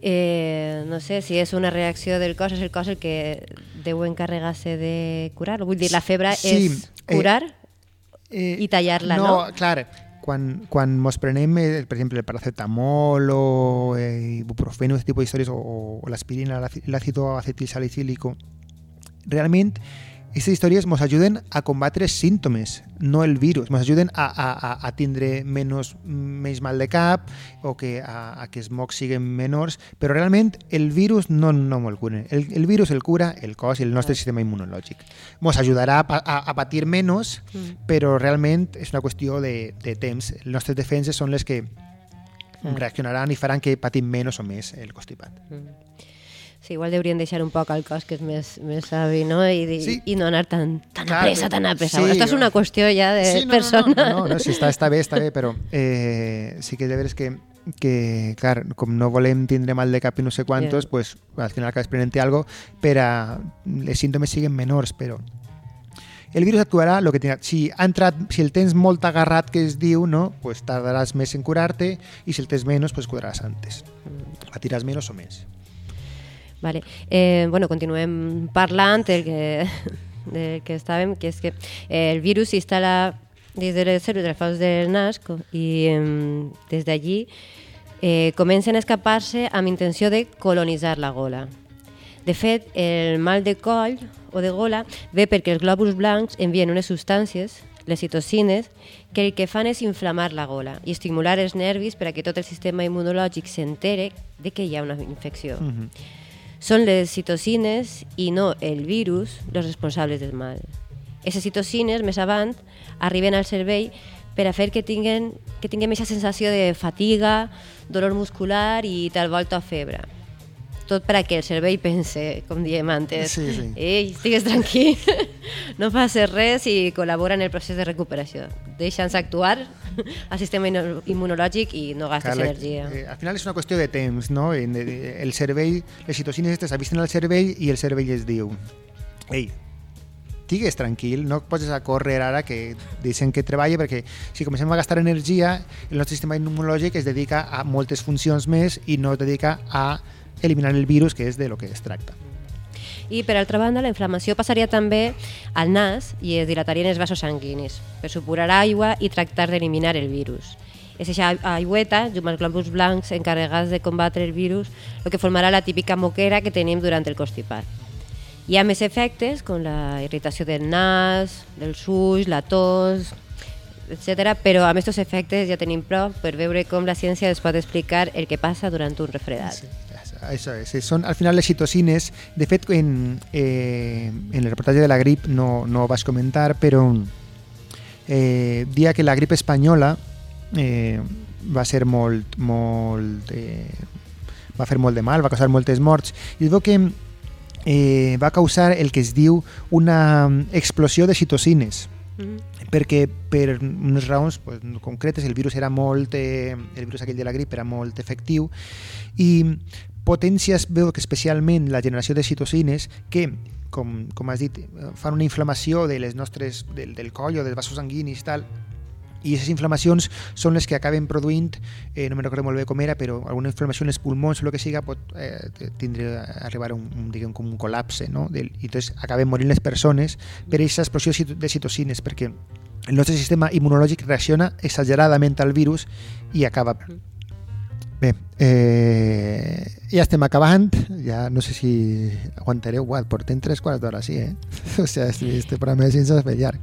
Eh, no sé si és una reacció del cos, és el cos el que deu encarregar-se de curar-lo. Vull dir, la febre Sí, és eh, curar Eh, I tallar-la, no? clar, quan, quan mos prenem, eh, per el paracetamol o eh, ibuprofeno, aquest tipus d'històries, o, o l'aspirina, l'aci- l'àcido acetilsalicílico, realment aquestes històries ens ajuden a combatre símptomes, no el virus. Ens ajuden a, a, a, tindre menys, menys mal de cap o que a, a que els mocs siguin menors, però realment el virus no, no me'l cura. El, el virus el cura el cos i el nostre sistema immunològic. Ens ajudarà a, a, a patir menys, però realment és una qüestió de, de temps. Les nostres defenses són les que reaccionaran i faran que patim menys o més el constipat. Sí, igual deurien deixar un poc al cos, que és més, més savi, no? I, Sí. i no anar tan, tan Clar, a pressa, tan a pressa. sí, esto és una qüestió ja de Sí, no, persona. No, no, no, no, sí, està, està bé, està bé, però eh, sí que de veres que, que, clar, com no volem tindre mal de cap i no sé quantos, Ja. pues, al final acabes prenent algo per a les símptomes siguin menors, però el virus actuarà lo que tindrà. Si, ha entrat, si el tens molt agarrat, que es diu, no? pues tardaràs més en curar-te i si el tens menys, pues curaràs antes. Patiràs menys o més. Vale. Eh, bueno, continuem parlant del que, *laughs* del que estàvem, que és que eh, el virus s'instal·la des de les cèl·lules faus del nas i eh, des d'allí eh, comencen a escapar-se amb intenció de colonitzar la gola. De fet, el mal de coll o de gola ve perquè els glòbuls blancs envien unes substàncies, les citocines, que el que fan és inflamar la gola i estimular els nervis per a que tot el sistema immunològic s'entere de que hi ha una infecció. Són les citocines i no el virus els responsables del mal. Aquestes citocines, més avant, arriben al cervell per a fer que tinguem, que tinguem aquesta sensació de fatiga, dolor muscular i tal volta febre. Tot per a que el cervell pense, com diem antes, Sí, sí. ei, estigues tranquil, *laughs* no passes res i col·labora en el procés de recuperació. Deixa'ns actuar *laughs* al sistema immunològic i no gastes Clar, la- energia. eh, al final és una qüestió de temps, no? En- eh, El cervell, les citocines aquestes avisten al cervell i el cervell es diu ei, estigues tranquil, no poses a córrer ara que deixen que treballi perquè si comencem a gastar energia, el nostre sistema immunològic es dedica a moltes funcions més i no es dedica a eliminar el virus, que és de lo que es tracta. I per altra banda, la inflamació passaria també al nas i es dilatarien els vasos sanguinis per supurar aigua i tractar d'eliminar el virus. És aquesta aigüeta, junt amb els glòbuls blancs encarregats de combatre el virus, el que formarà la típica moquera que tenim durant el constipat. Hi ha més efectes, com la irritació del nas, dels ulls, la tos, etc. però amb aquests efectes ja tenim prou per veure com la ciència es pot explicar el que passa durant un refredat. Sí, això és. Són al final les citocines. De fet, en, eh, en el reportatge de la grip no, no ho vas comentar, però eh, dia que la grip espanyola eh, va ser molt, molt eh, va fer molt de mal, va causar moltes morts i es veu que eh, va causar el que es diu una explosió de citocines Mm. perquè per unes raons pues, concretes el virus era molt eh, el virus aquell de la grip era molt efectiu i que especialment la generació de citocines que com, com has dit, eh, fan una inflamació de les nostres, del, del coll o dels vasos sanguinis i tal, i aquestes inflamacions són les que acaben produint, eh, no me'n recordo molt bé com era, però alguna inflamació en els pulmons o el que siga pot eh, tindre, arribar a un, un, diguem, com un col·lapse, no? Del, I entonces acaben morint les persones per aquesta explosió de citocines, perquè el nostre sistema immunològic reacciona exageradament al virus i acaba... Bé, eh, ja estem acabant, ja no sé si aguantareu, uah, portem tres quarts d'hora, sí, eh? *laughs* O sigui, este, este programa és sense fer llarg.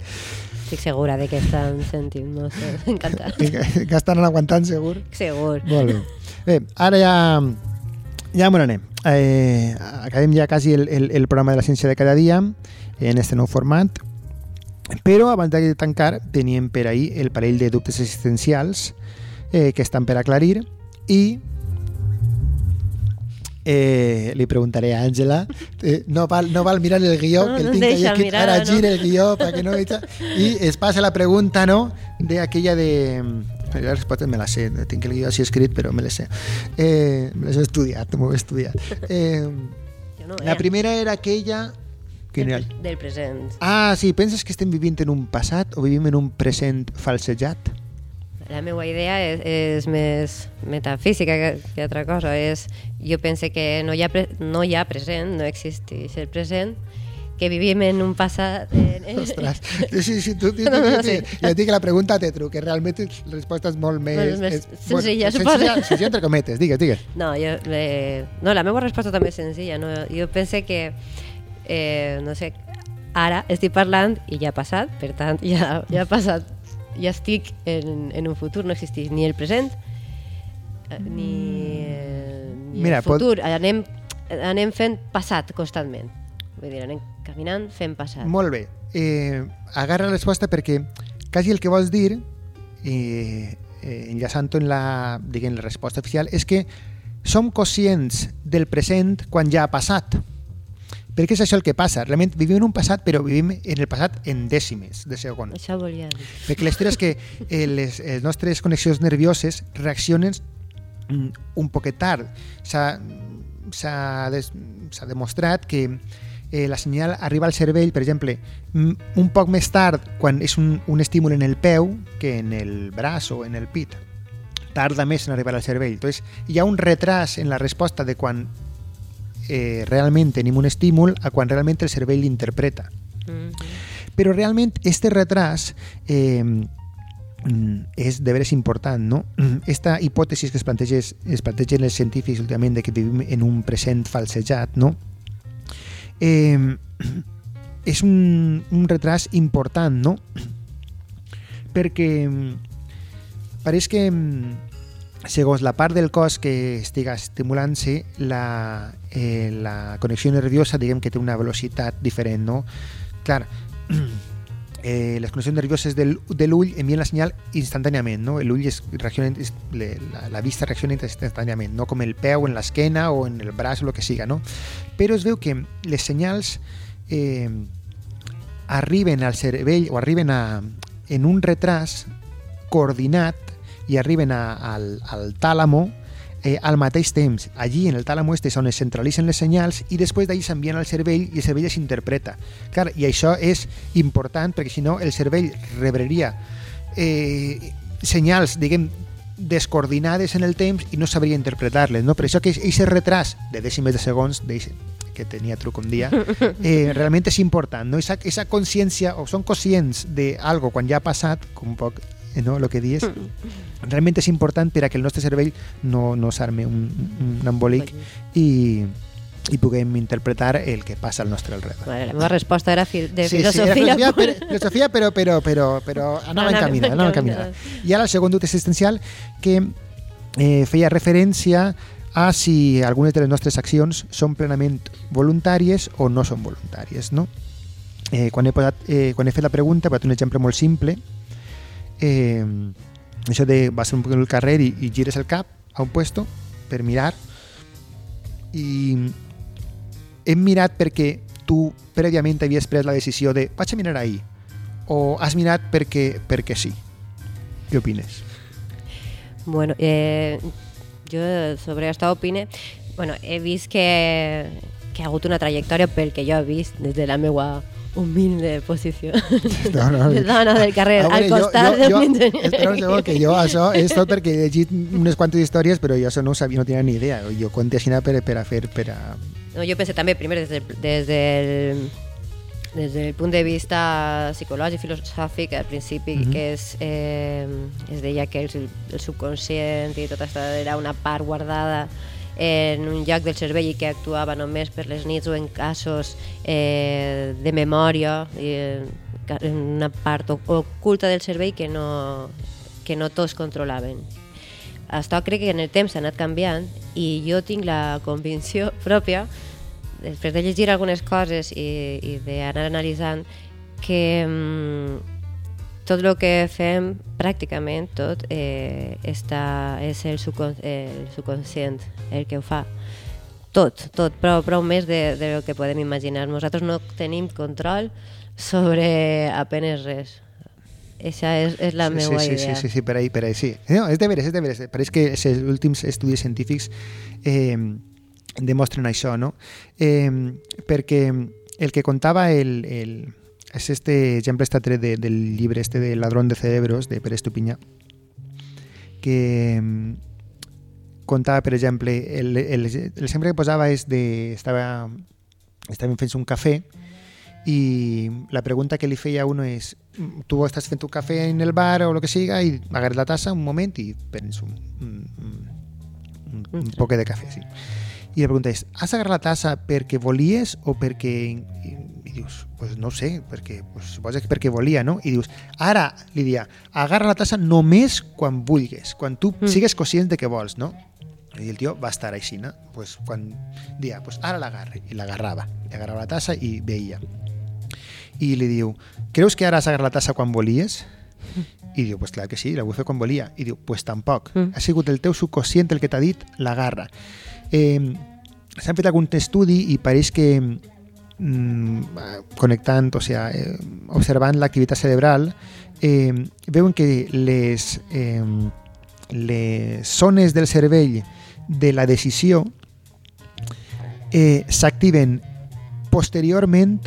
Estic segura de que estan sentint, no sé, *laughs* encantat. que, que estan aguantant segur. Segur. Molt bé. Bé, ara ja, ja m'ho anem. Eh, acabem ja quasi el, el, el programa de la ciència de cada dia en este nou format. Però abans de tancar teníem per ahir el parell de dubtes existencials eh, que estan per aclarir i Eh, li preguntaré a Àngela. Eh, no, val, no val mirar el guió, No, que el tinc deixa aquí. mirar, Ara no? gira el guió para que no veja. I es passa la pregunta, no?, de aquella de... La resposta me la sé, tinc el guió així escrit, però me la sé. Eh, me les he estudiat, m'ho he estudiat. *laughs* Eh, no, la eh? primera era aquella... Quina era? del, del present. Ah, sí, penses que estem vivint en un passat o vivim en un present falsejat? La meva idea és, és més metafísica que, que altra cosa. És, jo pense que no hi, ha pre, no hi ha present, no existeix el present, que vivim en un passat... Ostres, sí, sí, tu, tu, tu, tu, sí. jo et dic que la pregunta té truc, que realment la resposta és molt més... Molt més és, senzilla, bueno, suposo. Senzilla, senzilla entre cometes, digues, digues. No, jo, eh, no, la meva resposta també és senzilla. No? Jo pense que, eh, no sé, ara estic parlant i ja ha passat, per tant, ja, ja ha passat, ja estic en, en un futur, no existeix ni el present eh, ni, eh, ni Mira, el pot- futur. Anem, anem fent passat constantment. Vull dir, anem caminant fent passat. Molt bé. Eh, agarra la resposta perquè quasi el que vols dir, eh, eh, enllaçant-ho en la, diguem, la resposta oficial, és que som conscients del present quan ja ha passat. Perquè és això el que passa. Realment vivim en un passat, però vivim en el passat en dècimes de segons. Això volia dir. Perquè la història és que eh, les, les nostres connexions nervioses reaccionen mm, un poquet tard. S'ha des- demostrat que eh, la senyal arriba al cervell, per exemple, mm, un poc més tard quan és un, un estímul en el peu que en el braç o en el pit. Tarda més en arribar al cervell. Entonces, hi ha un retras en la resposta de quan eh, realment tenim un estímul a quan realment el cervell l'interpreta. Mm Però realment este retras eh, és de veres important, no? *clears throat* Esta hipòtesi que es planteja, es plantegen els científics últimament de que vivim en un present falsejat, no? Eh, *clears throat* és un, un retras important, no? *clears throat* Perquè pareix que segons la part del cos que estiga estimulant-se, la, eh, la connexió nerviosa, diguem que té una velocitat diferent, no? Clar, *clears throat* eh, les connexions nervioses del, de l'ull envien la senyal instantàniament, no? L'ull reacciona, es, la, la vista reacciona instantàniament, no com el peu en l'esquena o en el braç o el que siga, no? Però es veu que les senyals eh, arriben al cervell o arriben a, en un retras coordinat i arriben a, al, al tàlamo eh, al mateix temps. Allí, en el tàlamo este, és on es centralitzen les senyals i després d'ahir s'envien al cervell i el cervell les interpreta. Clar, I això és important perquè si no el cervell rebreria eh, senyals, diguem, descoordinades en el temps i no sabria interpretar-les. No? Per això que aquest retras de dècimes de segons que tenia truc un dia, *laughs* eh, realment és important. No? Esa, esa consciència, o són conscients d'algo quan ja ha passat, com un poc no, el que dius, realment és important per a que el nostre cervell no, no s'arme un, un embolic i, i puguem interpretar el que passa al nostre alrededor. Vale, la meva resposta era fi de Sí, sí, filosofia. era filosofia, però, filosofia, però, però, però, però anava Anava encaminada, anava encaminada. I ara el segon dubte existencial que eh, feia referència a si algunes de les nostres accions són plenament voluntàries o no són voluntàries, no? Eh, quan, he posat, eh, quan he fet la pregunta, he posat un exemple molt simple, eh, això de vas un poc al carrer i, i gires el cap a un puesto per mirar i hem mirat perquè tu prèviament havies pres la decisió de vaig a mirar ahir o has mirat perquè, perquè sí què opines? Bueno, eh, jo sobre això opine... Bueno, he vist que, que ha hagut una trajectòria pel que jo he vist des de la meva humilde posició *laughs* No, no. de dona del carrer Ah, al bueno, costat jo, del jo, jo, Pinter. espera un segon, que jo això és tot perquè he llegit unes quantes històries però jo això no ho sabia, no tenia ni idea jo conté així per, per a fer per a... No, jo penso també, primer, des del, des del, des del punt de vista psicològic, filosòfic, al principi, Mhm. que és, eh, es deia que el, el subconscient i tot això era una part guardada en un lloc del cervell i que actuava només per les nits o en casos eh, de memòria, eh, una part oculta del cervell que no, que no tots controlaven. Això crec que en el temps s'ha anat canviant i jo tinc la convicció *laughs* pròpia, després de llegir algunes coses i, i d'anar analitzant, que mm, tot el que fem, pràcticament tot, eh, està, és el, subcon el subconscient el que ho fa. tot, tot, prou, prou més de, de lo que podem imaginar. Nosaltres no tenim control sobre apenes res. Això és, és la sí, meva sí, sí, idea. Sí, sí, sí, per ahí, per ahí, sí. No, és de veres, és de veres. Pareix que els últims estudis científics eh, demostren això, no? Eh, perquè el que contava el, el, és este exemple està tret de, del llibre este de Ladrón de Cerebros, de Pere Estupinyà, que mm, contava, per exemple, el, el, l'exemple que posava és de... Estava, estaven fent un cafè i la pregunta que li feia a uno és tu estàs fent un cafè en el bar o el que siga i agarres la tassa un moment i prens un, un, un, un, un poc de cafè sí. i la pregunta és has agarrat la tassa perquè volies o perquè i, i dius, pues no sé perquè, pues, suposa que perquè volia no? i dius, ara, li dia, agarra la tassa només quan vulguis quan tu Mm. sigues conscient de que vols no? i el tio va estar així no? pues, quan dia, pues ara l'agarre i l'agarrava, i agarrava la tassa i veia i li diu, creus que ara has agarrat la tassa quan volies? I diu, pues clar que sí, la vull fer quan volia. I diu, pues tampoc. Mm. Ha sigut el teu subconscient el que t'ha dit l'agarra. Eh, S'han fet algun estudi i pareix que mm, connectant, o sigui, eh, observant l'activitat cerebral, eh, veuen que les, eh, les zones del cervell de la decisió eh, s'activen posteriorment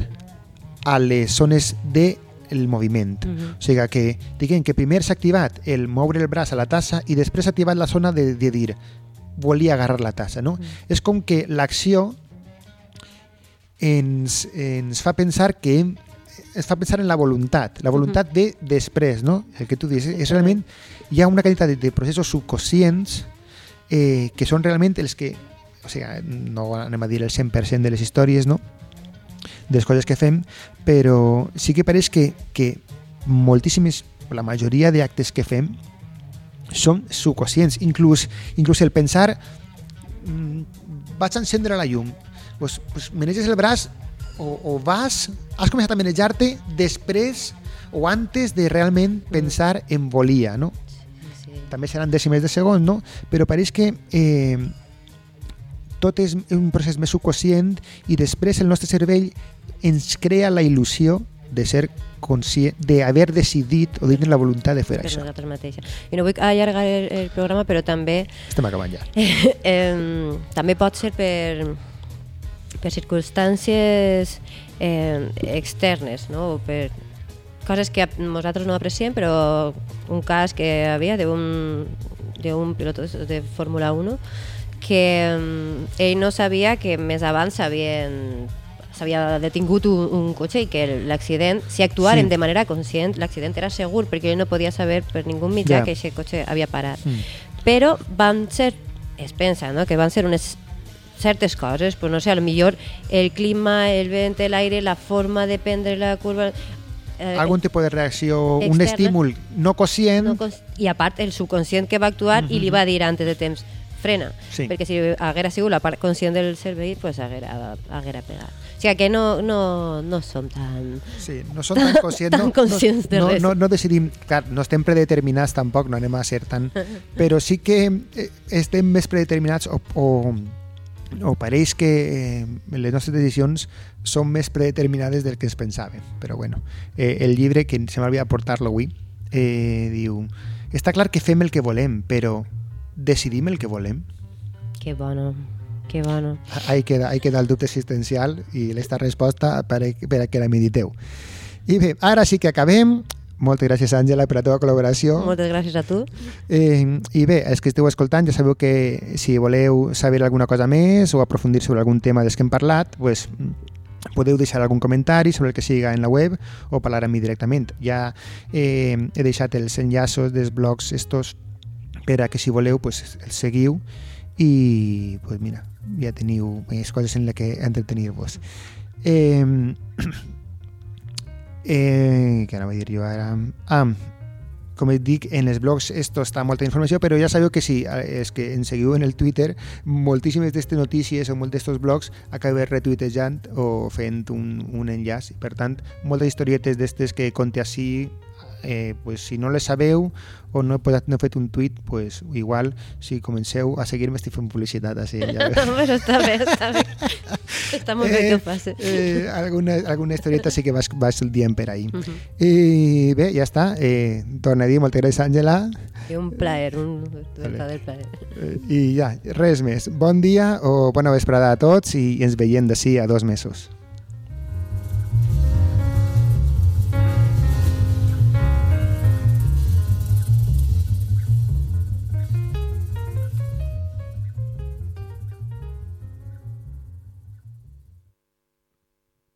a les zones de el moviment. Mhm. O sigui que, diguem que primer s'ha activat el moure el braç a la tassa i després s'ha activat la zona de, de dir volia agarrar la tassa, no? És com que l'acció ens, ens fa pensar que hem, ens fa pensar en la voluntat, la voluntat de després, no? El que tu dius, és realment hi ha una quantitat de, de processos subconscients eh, que són realment els que, o sigui, no anem a dir el 100% de les històries, no? de les coses que fem, però sí que pareix que, que moltíssimes, la majoria d'actes que fem són subconscients. Inclús, inclús el pensar mm, vaig encendre la llum, pues, pues maneges el braç o, o vas, has començat a manejar-te després o antes de realment pensar en volia, no? Sí. també seran dècimes de segon, no? però pareix que eh, tot és un procés més subconscient i després el nostre cervell ens crea la il·lusió de ser conscient, d'haver decidit o de tenir la voluntat de fer per això. nosaltres mateixes. I no vull allargar el, el programa, però també Estem acabant ja. *laughs* eh, també pot ser per, per circumstàncies eh, externes, no? O per coses que nosaltres no apreciem, però un cas que havia d'un pilot de Fórmula 1 que mm, ell no sabia que més abans s'havien s'havia detingut un, un cotxe i que l'accident, si actuaren Sí. de manera conscient, l'accident era segur perquè ell no podia saber per ningú mitjà Ja. que aquest cotxe havia parat Mm. però van ser, es pensa, no? que van ser unes certes coses, pues no sé, a lo millor el clima, el vent, l'aire, la forma de prendre la curva... Eh, Algun tipus de reacció, un externa. estímul no conscient, no cons- I a part, el subconscient que va actuar i li va dir antes de temps frena, Sí. perquè si haguera sigut la part conscient del cervell, pues haguera, haguera pegat. O sigui que no, no, no som tan... Sí, no som tan conscients. tan no, conscients de no, res. no, no decidim, clar, no estem predeterminats tampoc, no anem a ser tan... *laughs* Però sí que eh, estem més predeterminats o, o, o pareix que eh, les nostres decisions són més predeterminades del que ens pensàvem. Però bueno, eh, el llibre, que se m'havia de portar-lo avui, eh, diu... Està clar que fem el que volem, però decidim el que volem? Que bueno, que bueno. Ahí queda, ahí queda el dubte existencial i esta resposta per, per a que la mediteu. I bé, ara sí que acabem. Moltes gràcies, Àngela, per la teva col·laboració. Moltes gràcies a tu. Eh, I bé, els que esteu escoltant ja sabeu que si voleu saber alguna cosa més o aprofundir sobre algun tema dels que hem parlat, pues, podeu deixar algun comentari sobre el que siga en la web o parlar amb mi directament. Ja eh, he deixat els enllaços dels blogs estos per a que si voleu pues, els seguiu i pues mira, ja teniu més coses en les que entretenir-vos. Eh, eh, què anava a dir jo ara? Ah, com et dic, en els blogs esto està molta informació, però ja sabeu que eh, és que ens seguiu en el Twitter, moltíssimes d'aquestes notícies o molts d'aquests blogs acabem retuitejant o fent un, un enllaç. Per tant, moltes historietes d'estes que conté així eh, pues, si no les sabeu o no he, posat, no he fet un tuit, pues, igual si comenceu a seguir-me estic fent publicitat així. Ja *laughs* bueno, està bé, està bé. Està molt bé que ho faci. eh, alguna, alguna historieta sí que vas, vas dient per ahí. Mhm. I bé, ja està. Eh, torna a dir, moltes gràcies, Àngela. I un plaer, un verdadero plaer. Eh, I ja, res més. Bon dia o bona vesprada a tots i ens veiem d'ací a dos mesos.